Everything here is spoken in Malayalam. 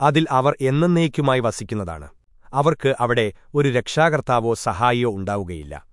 അതിൽ അവർ എന്നേക്കുമായി വസിക്കുന്നതാണ്. അവർക്ക് അവിടെ ഒരു രക്ഷാകർത്താവോ സഹായിയോ ഉണ്ടാവുകയില്ല.